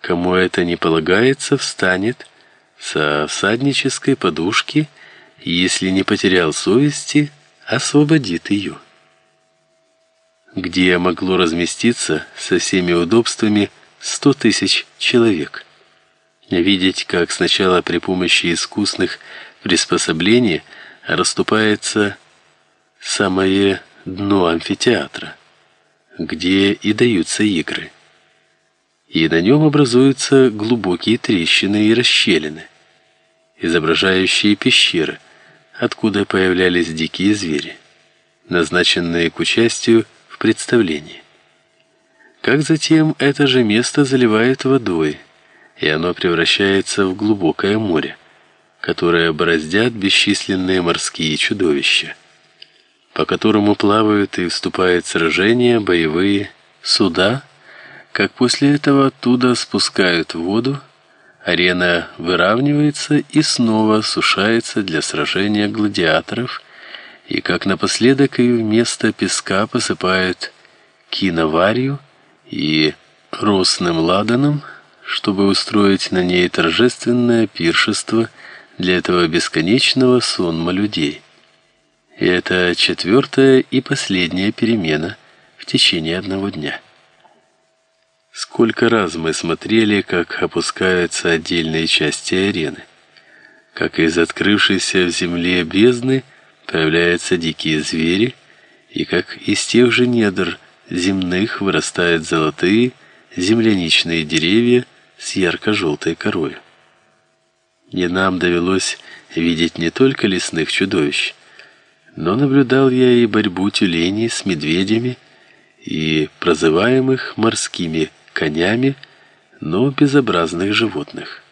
кому это не полагается, встанет со всаднической подушки, и если не потерял совести, освободит ее. Где могло разместиться со всеми удобствами сто тысяч человек? Видеть, как сначала при помощи искусных приспособлений расступается самое дно амфитеатра, где и даются игры и на нем образуются глубокие трещины и расщелины, изображающие пещеры, откуда появлялись дикие звери, назначенные к участию в представлении. Как затем это же место заливает водой, и оно превращается в глубокое море, которое бороздят бесчисленные морские чудовища, по которому плавают и вступают в сражения боевые суда как после этого оттуда спускают в воду, арена выравнивается и снова сушается для сражения гладиаторов, и как напоследок ее вместо песка посыпают киноварью и росным ладаном, чтобы устроить на ней торжественное пиршество для этого бесконечного сонма людей. И это четвертая и последняя перемена в течение одного дня. Сколько раз мы смотрели, как опускаются отдельные части арены, как из открывшейся в земле бездны появляются дикие звери, и как из тех же недр земных вырастают золотые земляничные деревья с ярко-желтой корой. И нам довелось видеть не только лесных чудовищ, но наблюдал я и борьбу тюленей с медведями и прозываемых морскими конями, но безобразных животных.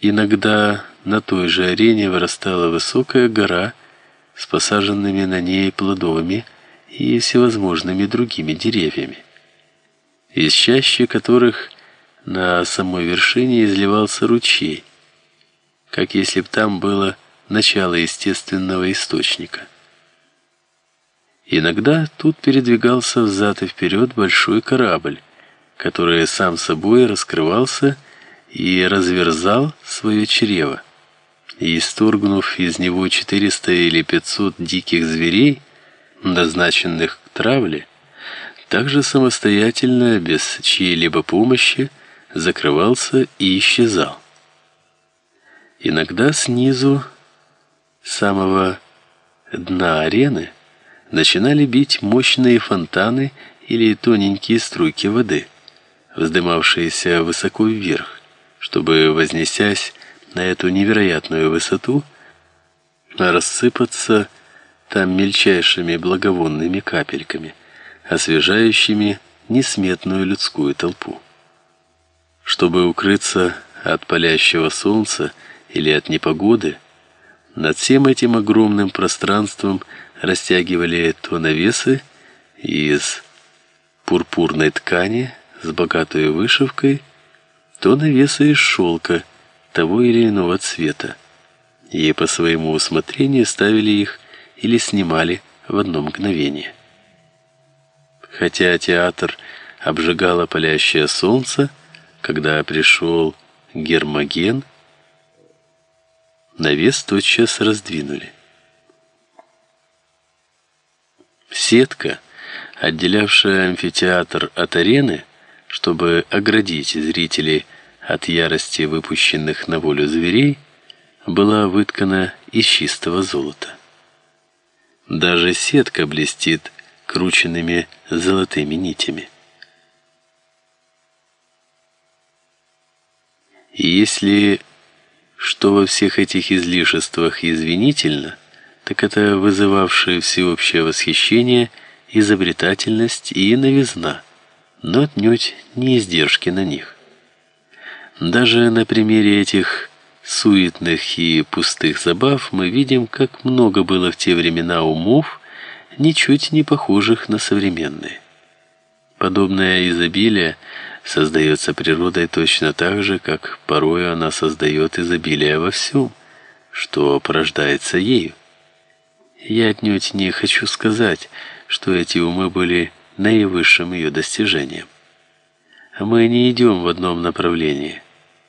Иногда на той же арене вырастала высокая гора с посаженными на ней плодовыми и всевозможными другими деревьями, из чащи которых на самой вершине изливался ручей, как если б там было начало естественного источника. Иногда тут передвигался взад и вперед большой корабль, который сам собой раскрывался и разверзал свое чрево. И исторгнув из него 400 или 500 диких зверей, назначенных к травле, также самостоятельно, без чьей-либо помощи, закрывался и исчезал. Иногда снизу самого дна арены начинали бить мощные фонтаны или тоненькие струйки воды, вздымавшиеся высоко вверх, чтобы вознесясь на эту невероятную высоту, рассыпаться там мельчайшими благовонными капельками, освежающими несметную людскую толпу. Чтобы укрыться от палящего солнца или от непогоды, над всем этим огромным пространством растягивали то навесы из пурпурной ткани с богатой вышивкой, то навесы из шелка того или иного цвета, и по своему усмотрению ставили их или снимали в одно мгновение. Хотя театр обжигало палящее солнце, когда пришел Гермоген, навес тотчас раздвинули. Сетка, отделявшая амфитеатр от арены, чтобы оградить зрителей от ярости выпущенных на волю зверей, была выткана из чистого золота. Даже сетка блестит крученными золотыми нитями. И если что во всех этих излишествах извинительно, так это вызывавшее всеобщее восхищение изобретательность и новизна, но отнюдь не издержки на них. Даже на примере этих суетных и пустых забав мы видим, как много было в те времена умов, ничуть не похожих на современные. Подобное изобилие создается природой точно так же, как порой она создает изобилие во всем, что порождается ею. Я отнюдь не хочу сказать, что эти умы были наивысшим ее достижением. Мы не идем в одном направлении.